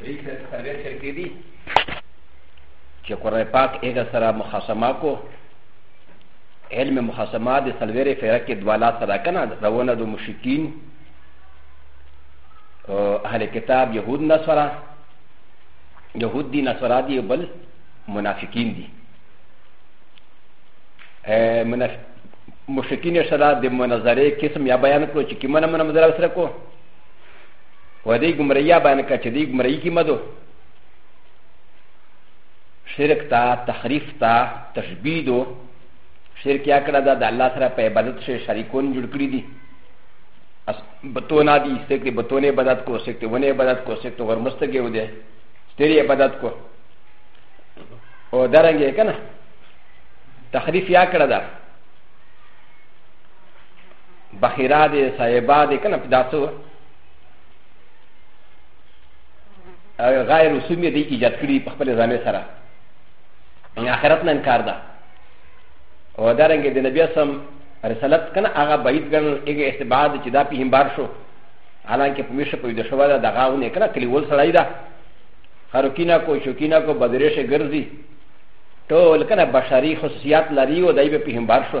درې څلوېښت شرکې دي چې قرآن پاک هغه سره مخاسمه کو علم مخاسمه د څلوېرې فرق کې دوه لاس سره کنه روانه د مشرکین اهل کتاب یهود نصرا یهود دي نصرا دي بل منافقین دي مشرکین سره د منظرې قسم یا بیان کړو چې کومه منظره سره کو و دی گمریا بیان که چه دی گمرایی کی مدو شرک تا تخریف تا تشبیه دو شرک یا کړه دا د الله سره په عبادت شي شریکون جوړ کړی دي اس بتونه دي سټیک دي بتونه عبادت کو سټیک دي ونه عبادت کو سټیک نور مستګي و دي ستری عبادت کو او درنګ کنه تخریف یا کړه دا بخیرا دی صاحبا دی کنه په داسو غیر رسومی دی ایجاد کړی په خپل ځانې سره ان آخرت نه انکار ده او دا رنګ د نبی اسلام رسالت کنه هغه بعید ګڼل هغه استباد چې دا په همبار شو حالانکه په میشه په دې شو دا دغه ونه کنه کلیول سړی ده خروکینا کو شوکینا کو بدریشه ګرځي ټول کنه بشري خصوصیات لري او دای په همبار شو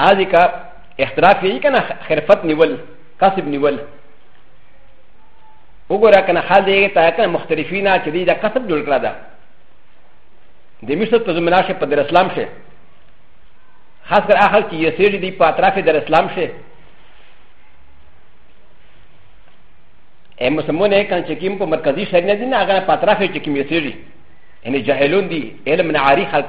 هذه کا اختراف یې کنه خرفت نیول کسب نیول وګوره کنه حال دې ته کنه مختلفینا چې دې دا کسب جوړ کړا دا د مشت په زمنا شه په در اسلام شه خاص کر اخر کې یې سړي دې په اطراف در اسلام شه ا مسلمان یې کنه چې کوم په مرکزی شهر نه دي نه هغه په اطراف کې کوم یې سړي یعنی جاهلون دي علم نه عاری خلک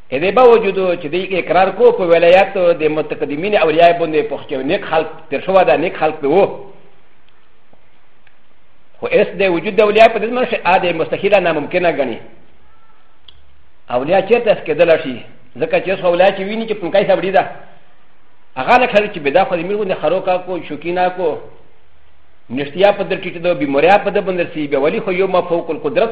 ا د باوجود چې د اقرار کو په ولایت د متقدمین اولیاء باندې په خچو نیک خلق تر شو دا نیک خلق په وو خو اس د وجود د اولیاء په دې مشه ا د مستحیل نه ممکنه غني اولیاء چیرته سکدل شي ځکه چې اوس اولیاء چې ویني چې په کای سبړی ده هغه نه خلک چې بدا خو دې میرو نه خروکا کو شوکینا کو نشتیا په در ټیټ دو بیماریا په د بندر سی به ولی خو یو ما فوق القدرت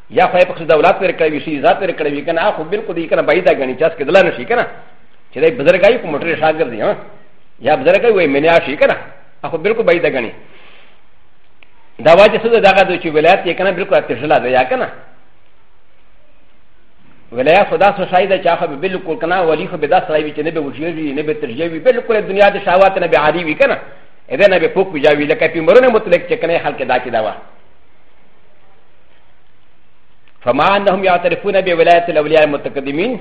یا خو یې پکې د اولاد پر کړی وي شي ذات پر کړی وي کنه اخو بالکل یې کنه بایدا غني چاس کې دلا نشي کنه چې دې بزرګای په موټر شاګر دی ها یا بزرګای وې منیا شي کنه اخو بالکل بایدا غني دا واجه څه دا غو چې ولایت یې کنه بالکل اتشلا دی یا کنه ولایت خدا سو شاید چې اخو بالکل کنه ولی خو به دا سړی وي چې نه به وشي نه به ترجیح وي بالکل دنیا د شاوات نه به عادي وي کنه اذا نه به پوک وجاوي لکه پیمرونه مطلق چې کنه حل کې دا کې دا وه فما انهم يعترفون بولايه الاولياء المتقدمين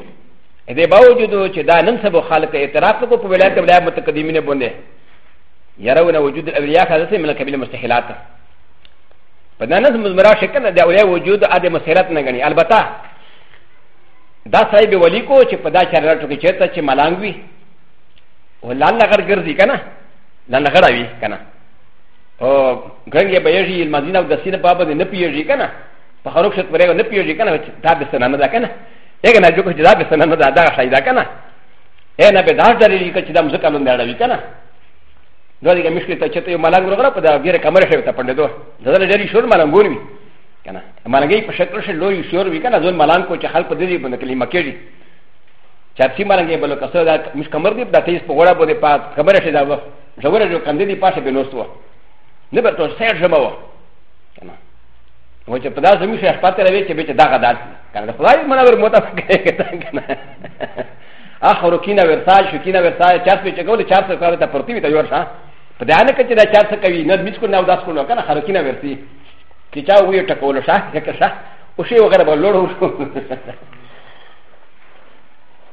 اذا باوجود چې دا نن سبا خلک اعتراف کوي په ولايه الاولياء المتقدمين باندې يرون وجود الاولياء خاصه من قبل المستحيلات په دا نظم مرا شکل د اولياء وجود ا د مستحيلات نه غني البته دا صاحب ولي کو چې په دا چرته کې چرته چې ملنګ وي ولان لغر ګرځي کنه لان لغر وي کنه او غنګه به یږي المدینه او د سینه په باندې نه پیږي کنه په خروق شت پرې نه پیږي کنه چې دا به سنه نه ده کنه هغه نه جوړ چې دا به سنه نه ده دا شایدا کنه اے نه به دا درې کې چې دا مزه کلون دا وی کنه نو دې مشکل ته چې ته ملنګ وګړه په دا غیر کمره شوی ته پندې دوه زړه ډېری شور ملنګ وی کنه ملنګي په شکل شې لوی شور وی کنه ځول ملنګ کو چې خلک په دې باندې کلمه کېږي چارسي ملنګي بلو کسو دا مش کمر دې دا تیز په غوړه باندې پات کمره شې دا وخت ژوره جو کندې دی پاسه به لوست و نه به تو سیر ژبه و کنه و چې په داسې مې شیخ پاتې راوي چې به چې دغه داس کنه خدای منور متفق کنه اخر کینه ورسال شو کینه ورسال چاس په چګول چاس په کار ته پرتی وي ته ور شه په دې نه کچې دا چاس کوي نه میڅ کو نه داس کو نه کنه خر کینه ورسی چې چا وی ټکول شه چې شه او شی وغیرہ به لوړو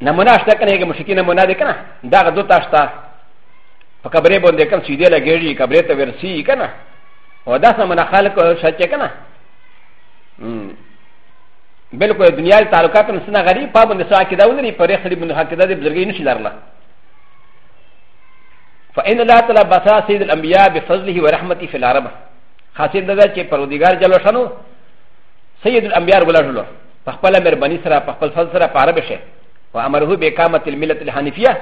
نمونه شته کنه یې مشکین نمونه ده کنه دا غ دوه تاشتا په کبرې باندې کوم سیده لګېږي کبرې ته ورسی کنه او دا سم نه خلق شچ کنه بالکل دنیا تعلقات هم سنا غریب په باندې سوا کې دا ونري پرې خړې باندې حق ده د بزرګي نشي لرله فإن الله تعالى بسا سيد الأنبياء بفضله ورحمته في العرب خاصة ذلك پرودگار جلو شنو سيد الأنبياء ولا جلو په خپل مهرباني سره په خپل فضل سره پاره بشه و امره به اقامت الملت الحنیفیه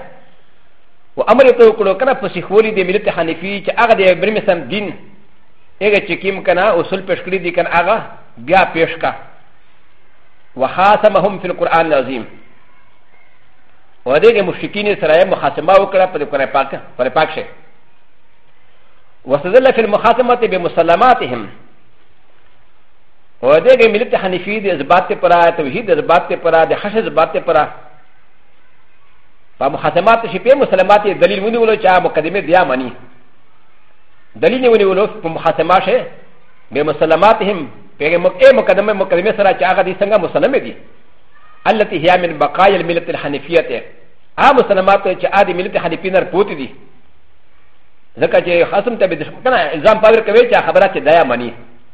و امر ته وکړو کنه په سیخولی د ملت حنیفی چې هغه د ابراهیم سم دین هغه چې کیم کنه اصول پیش کړی دي کنه هغه بیا پیش کا وخاصمهم فی القرآن العظیم و دې د مشرکین سره مخاصمه وکړه په قرآن پاک پر پاک شه وسدل فی المخاصمه بمسلماتهم و د ګ ملت حنیفی د اثبات ته پرا توحید اثبات ته پرا د خش اثبات ته پرا په مخاتمات شي په مسلمات دلیل ونیولو چې مقدمه بیا مانی دلیل ونیولو په مخاتمه شي به مسلمات هم په مقدمه مقدمه سره چې هغه دي څنګه مسلمه دي التي هي من بقايا الملة الحنيفية ته ا مسلمات چې ا د ملت حنیفی نر پوت دي ځکه چې خاصم ته به د کنه الزام پاور کوي چې خبره چې دایا مانی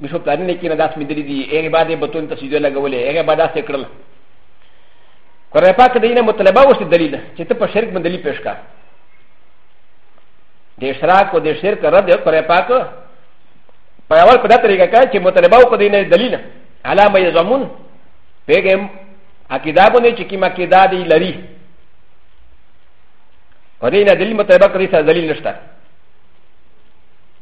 مې شو پلانونه کې نه داس مې درې دي هغه بعد بتون ته سیده لګولې هغه بعد داسې کړل قرآن پاک د دینه مطلبه وشته دلیل چې ته په شرک باندې دلیل پېښ کا د اشراق او د شرک رد قرآن پاک په اول په دغه طریقه کړ چې مطلبه او په دینه دلیل علامه یزمون پیغام عقیده باندې چې کیما عقیده دی لري په دینه دلیل مطلبه کړی سره دلیل نشته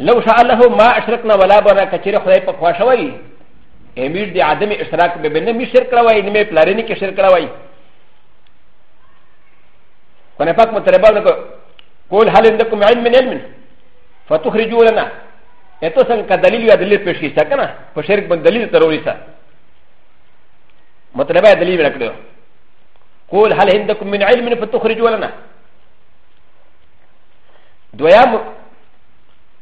لو شاء الله ما اشركنا ولا بنا كثير خدای په خوښه وای امیر دی عدم اشراک به بنه می شرک راوای نه می پلارینی کې شرک راوای کنه پاک مطلبه نو قول هل عندكم علم من علم فتخرجوا لنا اتو څنګه دلیل یا دلیل پیش کیسه کنه په شرک باندې دلیل تروي سره مطلبه دلیل راکړو قول هل عندكم من علم فتخرجوا لنا دویم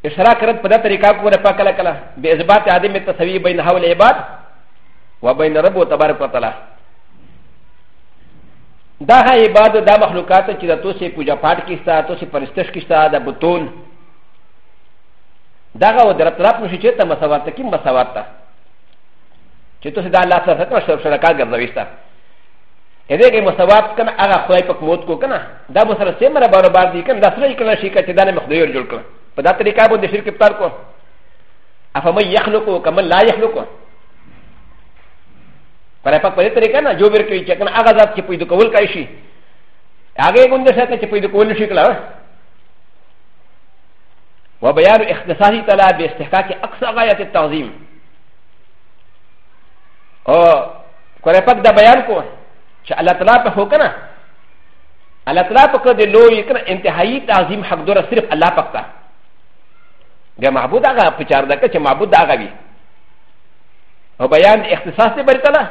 اشراک رد په دا طریقه کوله په کله کله به اثبات عدم تسوی بین حول عباد و بین رب و تبارک و تعالی دا هغه عباد دا مخلوقات چې د توسې پوجا پاټ کې ستا توسې پرستش کې ستا د بتون دا هغه و درپ طرف نشي چې ته مساوات کې مساوات ته چې توسې دا الله سره سره شرکا ګرځوي ستا ا د ه ک ه مساوات کنه هغه خدای په موت کو کنه دا به سره سیمره برابر دي کنه دا سره کنه شي کته دا نه مخدوی جوړ کړ په دا طریقه به د شرک ابطال کو افمن يخلق كمن لا يخلق پر په په طریقه نه جوړ کړی چې کنه هغه ذات چې پیدا کول کوي شي هغه ګوند سره چې پیدا کول شي کړه وبيان اختصاصي تعالی باستحقاق اقصى غايه التعظيم او کله پک دا بیان کو چې الله تعالی په هو کنه الله تعالی په کده لوی کنه انتهایی تعظیم حق دره صرف الله پک تا د معبود هغه په چار دکه چې معبود هغه وي او بیان اختصاص دې برتله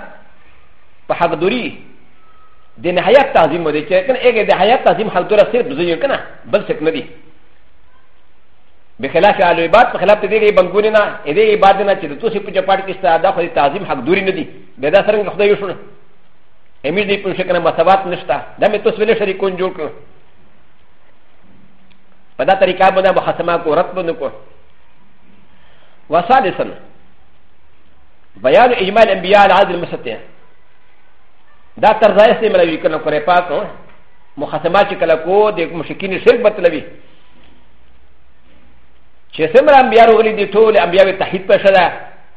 په حق دوری د نهایت تعظیم ودی چې کنه هغه د نهایت تعظیم حق دره صرف ځینې کنه بل څه نه دی بخلاف اهل عباد په خلاف دې دې بنګونی نه دې عباد نه چې د توسي په چپاټ کې ستاسو د خو تعظیم حق دوری نه دي به دا څنګه خدای یو شونه امیر دې په شکل مساوات نشته دا مې توسو له شریک کون جوړ کړ په دا طریقه باندې محاسمه کو رد باندې کو وثالثا بيان اجماع الانبياء على هذه المسطح دا ترځای سي ملوي کنه کړې پاتو محاسمه چې کله کو د مشکین شرک بتلوي چې څومره انبیا راغلي دي ټول انبیا به تحید پېښه ده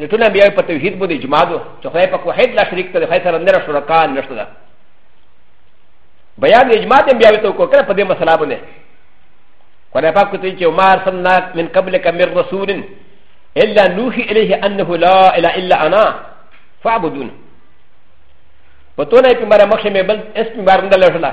د ټول انبیا په توحید باندې اجماع ده چې خدای په واحد لا شریک ته خدای سره نره شرکا نشته ده بیان اجماع د انبیا ته وکړه په دې مسله باندې قرآن پاک ته چې ما ارسلنا من قبلك من رسول الا نوحي اليه انه لا اله الا انا فاعبدون په تو نه پیغمبر مخه مې بل اس پیغمبر نه لړلا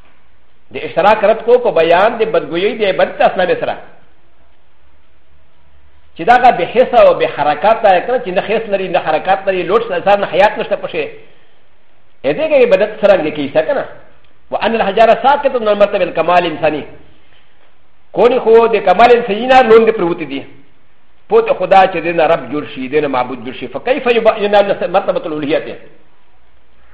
د اشتراک رد کو په بیان د بدګویۍ د عبادت اسلام سره چې دا به حصه او به حرکت دا کنه چې نه حس لري نه حرکت لري لوټ سره نه حیات نشته پښې اې دې کې عبادت سره نه کیږي څه کنه وان الحجار ساقط من مرتبه الكمال انساني کونی خو د کمال انساني نه لوند پروت دي پوت خدا چې دین رب جوړ شي دین معبود جوړ شي فكيف ينال مرتبه الالوهيه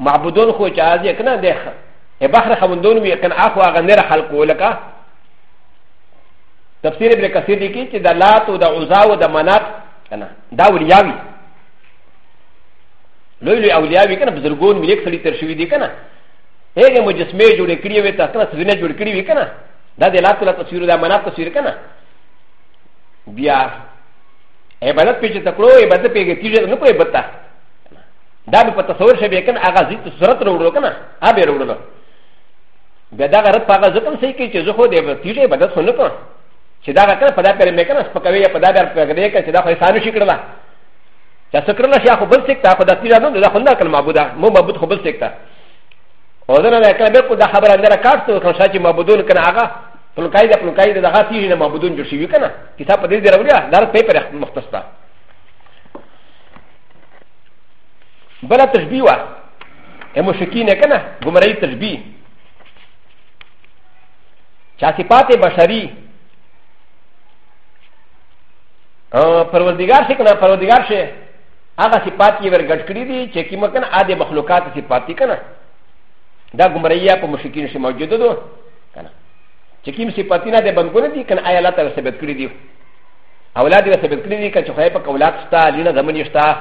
معبودون خو چې از یې کنه د بحر خوندون وي کنه اخو هغه نه را خلق ولکه تفسیر ابن کثیر دی کې چې د لات او د عزا او د منات کنه دا ولیاوی لوی لوی اولیاوی کنه بزرګون ملک سړي تر شوی دی کنه هغه مجسمه جوړ کړی وي تاسو نه سونه جوړ کړی وي کنه دا د لات له تصویر د منات تصویر کنه بیا عبادت پیچ تکړو عبادت پیګه تیجه نه پوي بتا دا به په تصور شي به کنه هغه زیت صورت وروړو کنه ا به وروړو بیا دا غرض په هغه ځکه صحیح کی چې زه خو دې تیږه بدل خو نه کوم چې دا کنه په دا پر مې کنه سپکوي یا په دا پر پر دې کنه چې دا خو سانو شي کړل چې څه کړل شي خو بل څه تا خو دا تیږه نه دا خو نه کړم معبود مو معبود خو بل څه تا او دا نه کړه به کو دا خبره نه راکړ ته کوم چې معبودون کنه هغه پلکای دا پلکای دا هغه تیږه نه معبودون جوړ شي کنه کتاب په دې دی راوړیا دا په پر مختص تا بلا تشبيه وا ا مشركين كنا غمري تشبيه شاسفات بشري پروردگار شي کنه پروردگار شي هغه صفات یې ورګټ کړی دي چې کی مکن عادي مخلوقات صفات دي کنه دا ګمریا په مشکین شي موجود دي کنه چې کیم صفاتینه د بنګونه دي کنه آیا الله تعالی ثبت کړی دي اولاد یې ثابت کړی دی که چې خدای پاک اولاد شته لینه زمن یې شته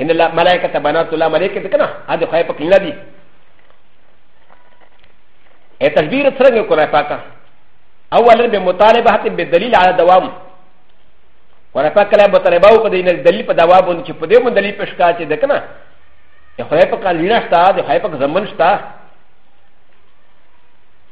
ان الله ملائکه بنات الله ملائکه کنه هدا خدای پاک لینه دی ا تشبیر څنګه کوي پاکه اولا بمطالبه بالدليل على دوام خدای پاک کله مطالبه وکړي نه دلیل په دوام باندې چې په دې باندې دلیل پښکا چې ده کنه خدای پاک لینه شته خدای پاک زمن شته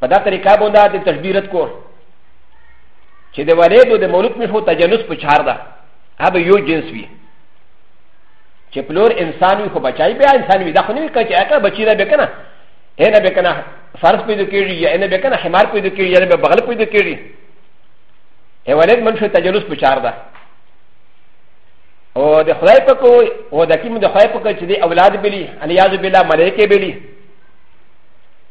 په دا طریقه باندې د تشبیرت کو چې د والد او د مولود مشو تجنس په چار ده هغه یو جنس وي چې پلور انسان وي خو بچای بیا انسان وي دا خو نه وي چې هغه بچی نه به کنه هه نه به کنه فرض پیدا کیږي یا نه به کنه حمار پیدا کیږي یا نه به بغل پیدا کیږي هه والد منشو تجنس په چار ده او د خدای په کو او د کیم د خدای په کو چې دی اولاد بلی الیاذ بالله ملائکه بلی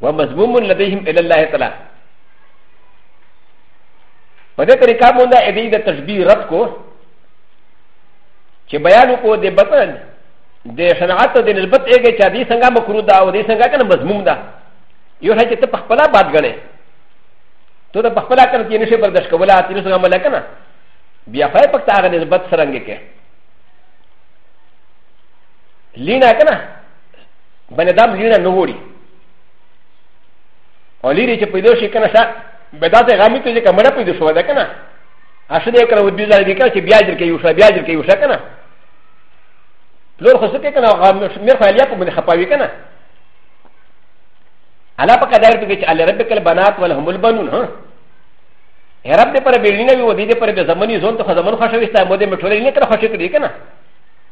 ومضموم لديهم الى الله تعالى فده طريقه مونږ د دې د تشبيه رد کو چې بیان کو د بطن د صنعت د نسبت ایږي چې دې څنګه مکروه ده او دې څنګه کنه مضموم ده یو شای چې ته په خپل باد غنې ته د خپل کار کې نشي برداشت کوله چې نو څنګه ملک نه بیا فای پکته هغه نسبت سرنګ کې لینا کنه بنی دام لینا نه وړي او لیرې چې پیدا شي کنه شا به داسې غامي ته چې کمره پیدا شو ده کنه اشه دې کنه ودی ځای دې کنه چې بیا جر کې یو شا بیا جر کې یو شا کنه لور خو څه کنه غام مې خو الیا په باندې خپاوي کنه الا پکا دایر ته چې الله ربک البنات ولهم البنون ها رب دې پر بیلینه وي و دې پر به زمني زون ته زمن خوشوي ستا مو دې مټولې نه کړ خوشې کړی کنه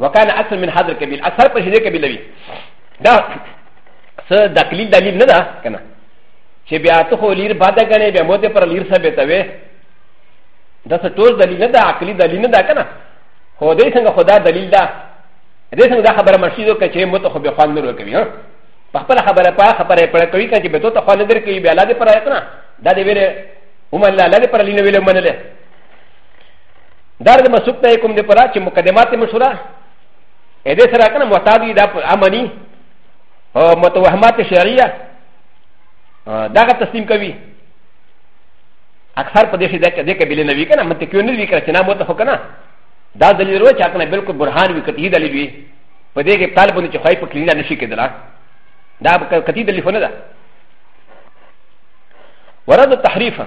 وكان اصل من هذا الكبير اثر پر شدې کبیل وی دا څه د کلیل دلیل نه ده کنه چې بیا ته خو لیر باده غنې بیا مو ته پر لیر ثابت وي دا څه ټول دلیل نه ده عقلی دلیل نه ده کنه خو دې څنګه خدا دلیل ده دې څنګه دا خبره مرشیدو کې چې مو ته خو به خوان نه ورکوي ها په خپل خبره په خبره پر کوي کنه چې به ته خوان نه درکوي بیا لا دې پر کنه دا دې ویره هم الله لا دې پر لینه ویله منله دار د مسوک نه کوم د پرا چې مقدمات مشوره اې دې سره کنه معتادی دا امني او متوهمات شرعیه دا غا تسلیم کوي اکثر په دې شي دا کې دې کې بل نه وی کنه مت کیو نه وی کنه چې نه مو ته کنه دا دلیل ورو چې کنه بالکل برهان وی کټی دلیل وی په دې کې طالب نه چې خای په کلیدا نشي کېدل دا کټی دلیل نه ده ورد التحریفه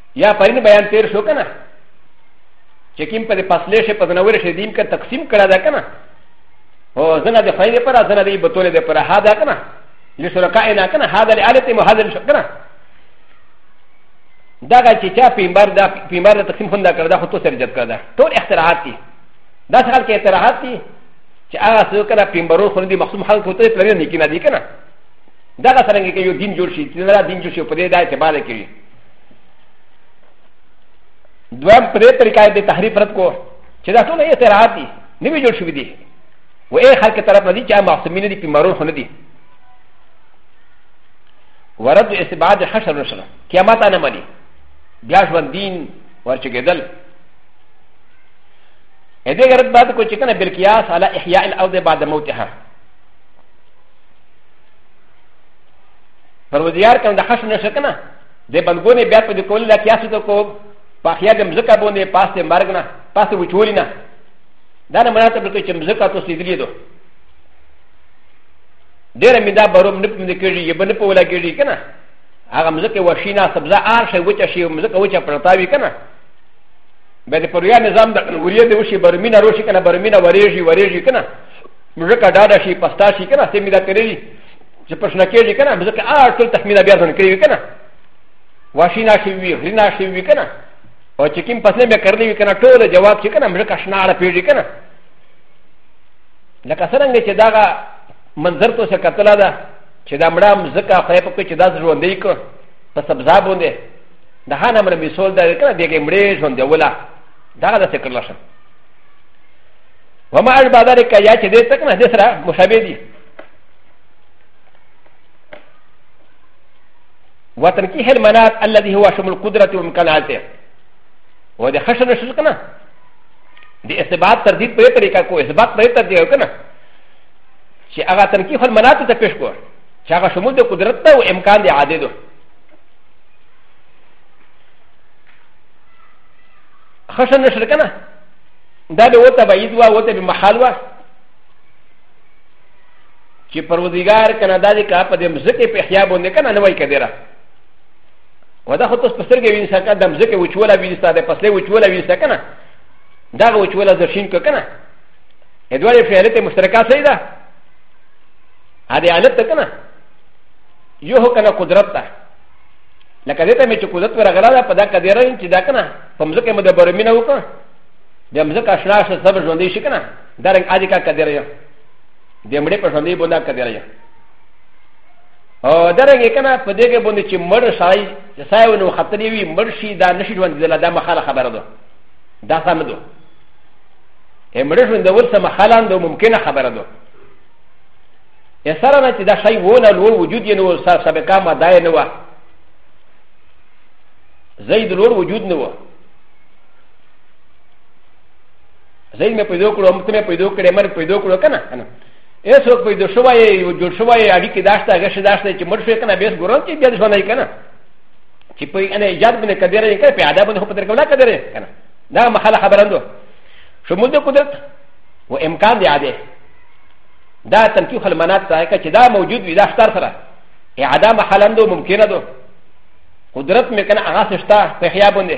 یا پرین بیان تیر شو کنه چې کوم په فاصله شي په نور شي دیم کا تقسیم کړه دا کنه او زنه د فائدې پر زنه دی بتول دې پر ها دا کنه لشرکائنا کنه هذا لالت مهذا لشکنا دا غا چې چا پیمبر دا پیمبر د تقسیم خندا کړه دا خو تو سره جد کړه ټول اختراعات دي دا څنګه کې اختراعات دي چې هغه څو کړه پیمبرو خو دې مخصوم خلک ته پلان نه کینې دي کنه دا څنګه کې یو دین جوړ شي چې دا دین جوړ شي په دې دا اعتبار کوي دویم په دې طریقه د تحریف رد کو چې دا ټول اعتراض دي نوي جوړ شوي دي و اې خلک طرف نه دي چې معصومین دي په مرور نه دي ورد استبعاد حشر رسول قیامت نه مني بیا ژوند دین ورچګېدل ا دې غرض بعد کو چې کنه بالقياس على احياء الارض بعد موتها پر ودیار کنه د خشم نشه کنه د بنګونې بیا په دې کول لا کیاسو ته کو په خیا د مزکه باندې پاس ته مرګ نه پاس ته وچولی نه دا نه مراته به چې مزکه تو سیدلی دو ډېر مې دا بروم نه پمې کېږي یې بنه په ولا کېږي کنه هغه مزکه وشینا سبزه آر شي وچه شي مزکه وچه پرتاوي کنه به د پریا نظام د وریا د وشي برمینه روشي کنه برمینه وریږي وریږي کنه مزکا دادا شي پستا شي کنه سمي دا کړی چې پښنه کېږي کنه مزکا آ ټول تحمیل بیا ځن کړی کنه واشي ناشي وی غلی ناشي وی کنه او چې کوم پسنه به کړلی وی کنه ټول جواب شي کنه مزکا شنا اړه پیږي کنه لکه څنګه چې داغه منظر تو څه کتلا ده چې دا مړه مزکا خدای په کې چې دا ژوندې کو په سبزا باندې د هانه مر میسول دا کنه دغه مړې ژوندې ولا دا د څه کړل شم وما اشبه ذلك يا چې دې تک نه دې سره مشابه دي وتنكيح المنات الذي هو شمل القدرة وامكاناته وهذا خشن الشركنا د اثبات تردید په طریقه کو اثبات په طریقه کو کنه چې هغه تنکیح المنات ته پیش کو چې هغه شمول د قدرت ته او امکان دی عادی دو خشن نشر کنه دا به وته بعید وه وته به محال وه چې پروردګار کنه دا دې کا په دې مزکه په احیا باندې کنه نه وای کډیره ودا خو تاسو په سترګې وینئ سکه د مزکه وچوله وینئ ستا د پسلې وچوله وینئ سکه نه دا وچوله زرشین که کنه ادوارې فعلت مشترکه صحیح ده هدې علت ته کنه یو هو کنه قدرت ته لکه دې ته مې چې قدرت ورغله ده په دا کډیره چې دا کنه په مزکه مده برمینه وکړه بیا مزکا شنا شو سب ژوندې شي کنه دا رنګ ادي کا کدی راځي د مړې په ژوندې بونا کدی راځي او دا رنګ کنه په دې کې باندې چې مړ شای چې سایو نو خطرې وي مړ شي دا نشي ژوند دلا دا مخاله خبره ده دا سم ده ا مړ ژوند د ورسه مخاله ده ممکنه خبره ده ا سره نه چې دا شای ونه لوړ وجود یې نو سره سبقا ما دای نه و زید لوړ وجود نه و زين مې پیدا کړو هم ته مې پیدا کړې مر پیدا کړو کنه کنه ایس وخت پیدا شوی یو جوړ شوی اړي کې داشته هغه شي داشته چې مر شوی کنه بیس ګورم چې بیا ځونه کنه چې په ان ایجاد باندې کبیر یې کنه په آداب باندې خپل کولا کبیر یې کنه دا مخاله خبرندو شمول د قدرت و امکان دی عاده دا تنکیو خلمانات ته چې دا موجود وي دا ستار سره اعاده مخالندو ممکنه دو قدرت مې کنه هغه سشتا په خیا باندې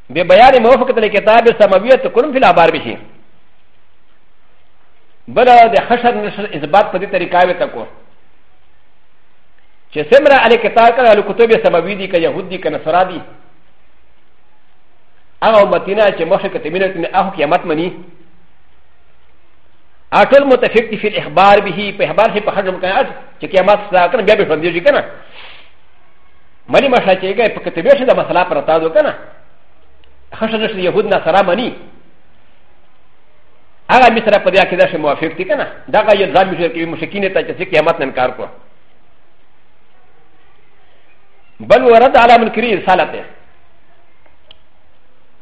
به بیان موافقت له کتاب سماویه ته کوم فل اخبار بشي بل د خشر نشر اثبات په دې طریقه وي تکو چې سمره علی کتاب کړه له کتب سماوی دي که يهود دي که نصرا دي هغه امتینا چې مخه کتمینه تنه اخو قیامت منی اټول متفق دي په اخبار به په اخبار کې په خشر مکان چې قیامت سره کنه بیا به فندې کنه منی مشه چې ګای په کتبه شه د مسله پر تا دو کنه خشه نشه يهود نه سره منی هغه مصر په دې کې دا شه موافق دي کنه دا غي ځان مشه کې مشکین ته چې قیامت نه انکار کو بل ورد علی منکری رسالته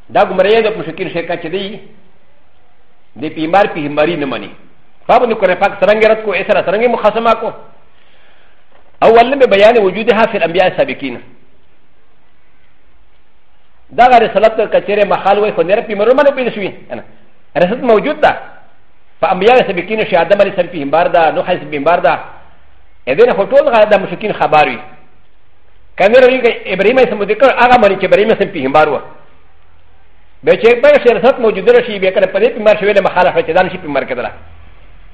دا ګمرې د مشکین شه کا چې دی د پیمار په هماری نه منی فابن کو نه پاک سرنګ رات کو ایسره سرنګ مخاسمه کو اولا ببيان وجودها في الانبياء السابقين دا غير سلط كثير مخال وي خو نرى في مرمى نو بيل شوي انا رسد موجود ده فانبياء السابقين شي ادم عليه السلام فيهم باردا نوح عليه السلام باردا اذن خو ټول غير د مشركين خبر وي كان يرى ابراهيم عليه السلام ذكر اغا مالي چې ابراهيم عليه السلام فيهم باروا به چې په شرسات موجوده شي به کله په دې په مر شوی له مخالفت دان شي په مر کېدله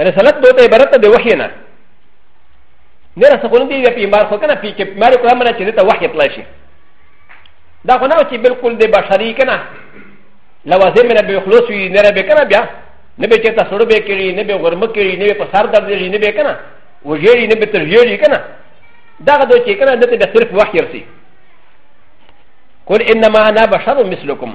رسالت دو ته عبارت د وحی نه نه رسول دی په ایمان خو کنه پی کې مارو کوه منه چې ته وحی تلای شي دا خو نه چې بالکل د بشری کنه لوازم نه به خلاص وي نه به کنه بیا نه به چې تاسو به کړی نه به غرمه کړی نه به په سر درد لري نه به کنه وجری نه به تر جری کنه دا غو چې کنه دته به صرف وحی رسی قل انما انا بشر مثلكم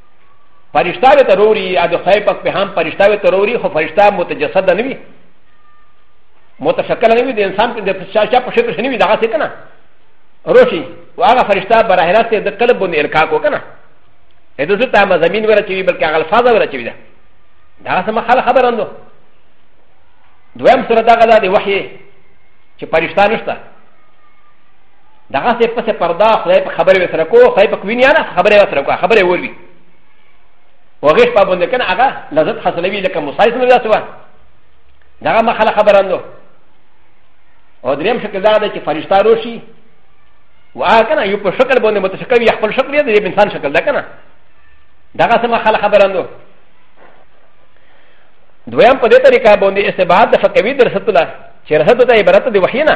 فرشتہ به تروری یا د خدای پاک په هم فرشتہ به تروری خو فرشتہ متجسد نه وي متشکل نه وي د انسان په د شاشه په شکل شنی وي دغه څه کنه روشي او هغه فرشتہ براه راست د قلب باندې الکا کو کنه اې د زتا مزمین ور چوي بلکې هغه الفاظ ور چوي دا دا سم خل خبر اندو دویم سره دغه د وحی چې فرشتہ نشته دغه څه پسې پردا خدای په خبرې وسره کو خدای په کوینیا نه خبرې وسره کو خبرې وروي وغیش په باندې کنه هغه لذت حاصلوي لکه مصایص نه داسوا دغه مخاله خبراندو او دریم شکل دا دی چې فرشتہ روشي واه کنه یو په شکل باندې متشکل یا خپل شکل دی د انسان شکل ده کنه دغه سم خاله خبراندو دویم په دې طریقه باندې استباد د فقوی درسته چې رسد ته عبارت دی وحی نه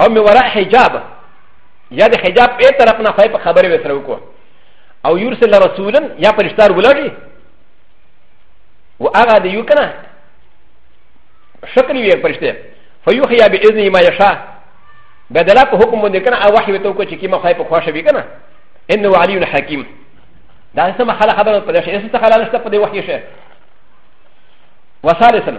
او مې ورا حجاب یا د حجاب په طرف نه خای په خبرې وسره وکړو او یورسل رسولن یا پرشتار ولړي و هغه د یو کنه شکل وی پرشته فیوحیا باذن ما یشاء بدلا په حکم باندې کنه او وحی وتو کو چې کیما خای په خوښه وی کنه انه علی حکیم دا سم خلا خبره په دې شي څه خلا نشته په دې وحی شه وسالسن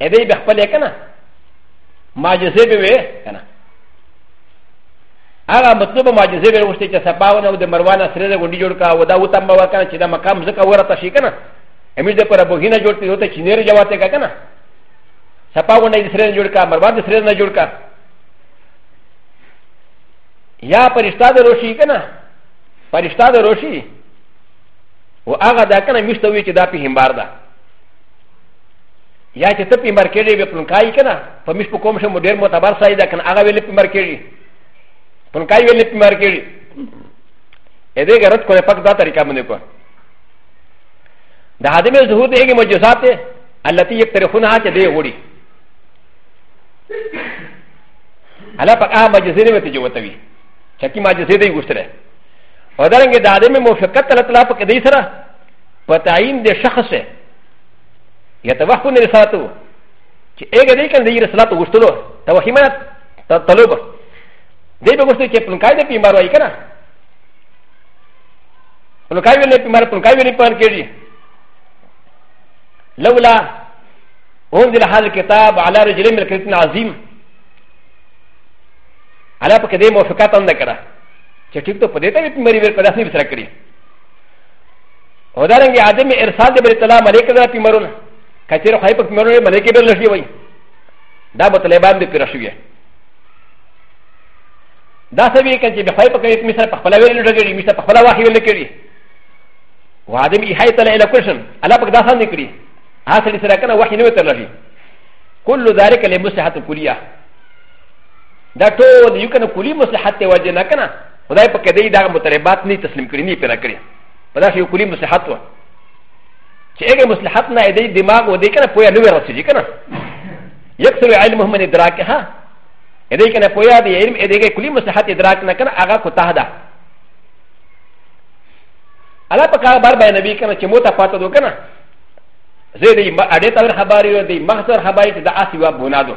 ا دې به خپل کنه معجزه به وي کنه هغه مطلب معجزه به وشته چې سپاونه او د مروانه سره غونډي جوړ کا او دا وتم به وکنه چې دا مقام زکه ورته شي کنه امیر د پر بوغینه جوړ ته وته چې نیر جواته کا کنه سپاونه د سره جوړ کا مروان د سره نه جوړ کا یا پرشتہ د روشي کنه پرشتہ د روشي و هغه دا کنه مشته وی چې دا په همبار ده یا چې ته په همبار کېږي به پلنکای کنه په مش په کوم شم ډېر معتبر سای ده کنه هغه ویل په همبار کېږي پلنکای ویل په همبار کېږي ا دې غرض کوله پک دا طریقه باندې کو دا عدم ظهور دې کې معجزات ده التي يقترحونها چې دې وړي هلا پک هغه معجزې نه وته جوړوي چې کی معجزې دې غوښتره او دا رنګ د عدم موافقت الله تعالی په کدی سره په تعین د شخص یتوحون رسالتو چې هغه دې کنه د رسالت غوښتلو توهیمات طلب دې به غوښتل چې پلنکای دې پیمار وای کنه پلنکای ویلې پیمار پلنکای ویلې پان کېږي لولا انزل هذا الكتاب على رجل من الكريم العظيم على فكره موافقات عندك چې ټیک ته په دې ته به پیمري ورکړه داسې به سره کړي او دا رنګ عدم ارسال د بیت الله ملک دا پیمرون کچیر خو په پیمرون ملک به لشي وای دا مطلبان دې پیرا شوی دا سوي کله چې بخوای په کې مثال په خپل ویل لږی مثال په خپل واخی ویل کړي وعدم ایحای تعالی الی کوشن الله پاک دا سان نکړي حاصل سره کنه وحی نه وتر لږی كل ذلك لمصلحه الكليه دا ټول یو کنه کلی مصلحت ته وجه نه کنه خدای په کدی دا مطالبات نه تسلیم کړی نه پیدا کړی په داسې یو کلی مصلحت و چې هغه مصلحت نه دی دماغ و دی کنه پویا نه ورسېږي کنه یکسر علمهم من ادراکها دې کنه پویا دی علم دې کلی مصلحت ادراک نه کنه هغه کوتاه ده الله په کار بار باندې نبی کنه چې موته پاتو دو کنه زه دې اډې تر خبرې دې مخسر خبرې ته د اسی و بنادو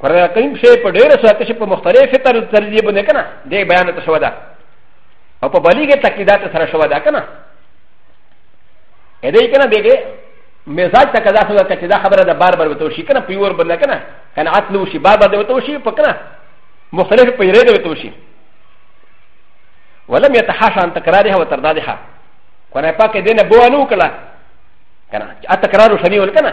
قرآن کریم شی په ډېر ساعت شي په مختلف تر ترجیح باندې کنه دې بیان ته شو ده او په بلیګه تقیدات سره شو ده کنه اې دې کنه دغه مزاج ته کدا سره کچې دا خبره ده بار بار وته شي کنه پیور باندې کنه کنه عقل نو شي بار بار وته شي په کنه مختلف پیرې ده وته شي ولم يتحاشى عن تكرارها وتردادها قرآن پاک دې نه بوانو کړه کنه ا تکرار شنی ول کنه